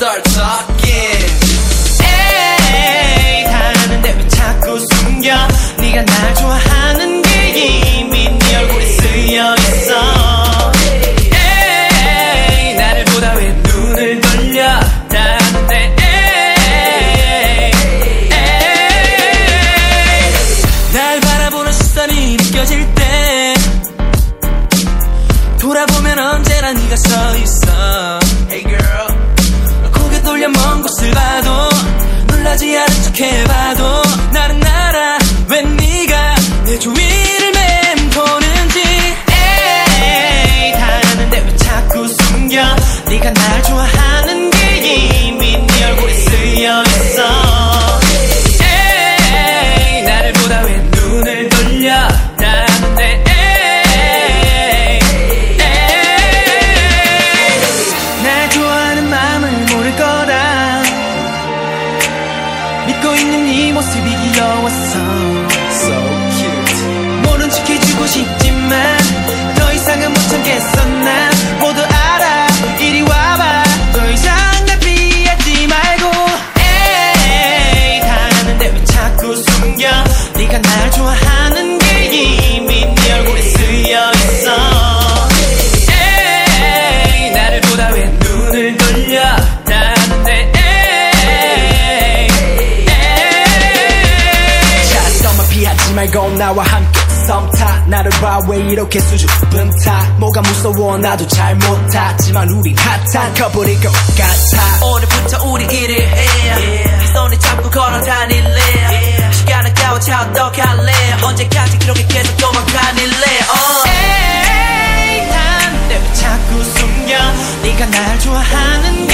start talking. 에이 하는데 왜 자꾸 숨겨? 네가 날 좋아하는 게 이미 네 얼굴에 쓰여 있어. 에이 나를 보다 왜 눈을 돌려? 나한테 에이. 에이 날 바라보는 시선이 느껴질 때 돌아보면 언제나 네가 서 있어. 돌려 먼 곳을 봐도 놀라지 않은 척 해봐도 나는 알아 왜 네가 내 주위를 맴도는지. 에이 다 아는데 왜 자꾸 숨겨? 네가 날 좋아하 믿고 있는 네 모습이 귀여웠어 So 하지 말고 나와 함께 섬타. 나를 봐 왜 이렇게 수줍은 타? 뭐가 무서워 나도 잘 못하지만 우린 핫한 커플일 것 같아. 오늘부터 우리 일을 해. yeah. 손을 잡고 걸어 다닐래. yeah. 시간 아까워 차 어떡할래? 언제까지 그렇게 계속 도망가닐래? oh. 에이 난왜 자꾸 숨겨? 네가 날 좋아하는